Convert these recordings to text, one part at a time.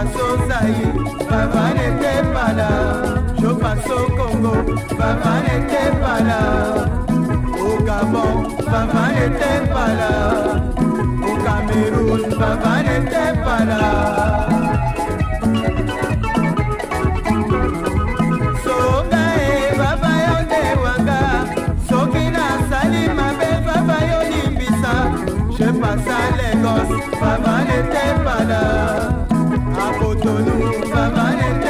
pasosai bavanete pala jo paso kongo bavanete pala au gabon bavanete pala au cameroun bavanete pala e, Je passe à Lagos, maman n'était pas là. òtòlù bàbá ètò.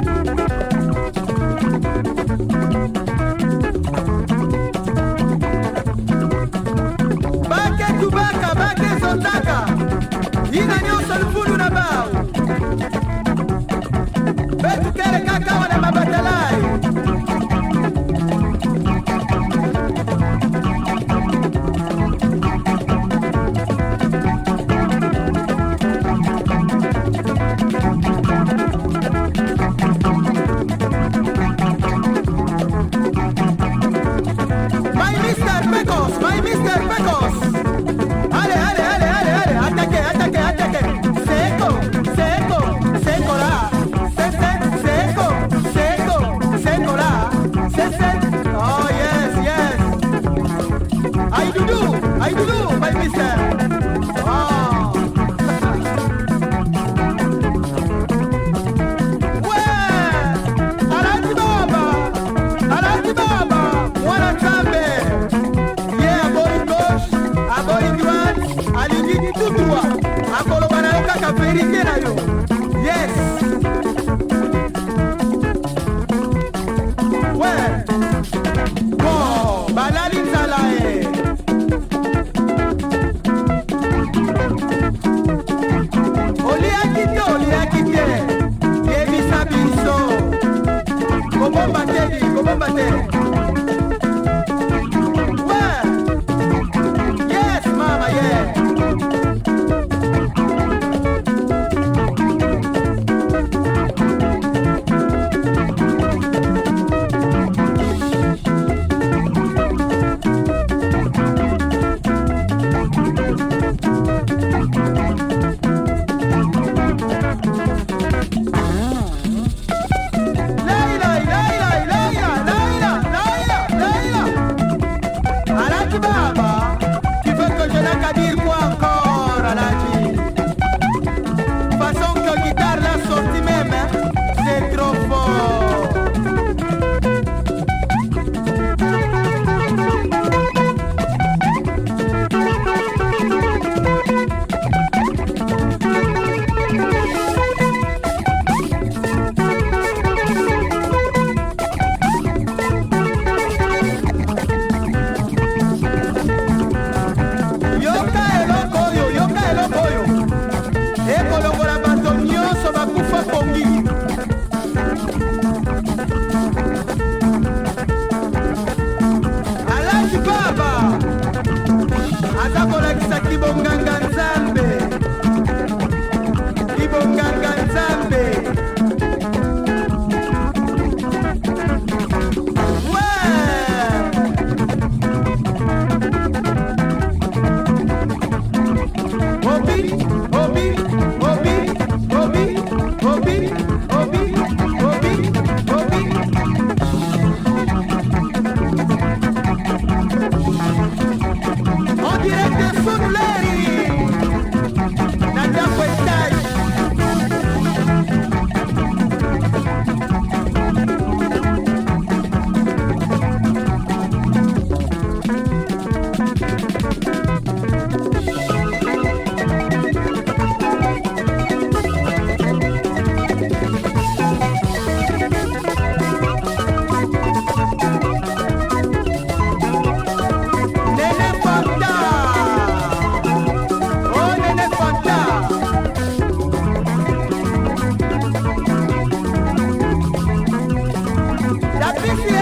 baketubaka bakezotaka yina nyonso lufundu na bao betukele kaka wana mabatala Kaperingira Yes. Where? Go. Balali talae. Oli akite, oli akite. Yemi sabi so. Kobomba tedi, Dá 3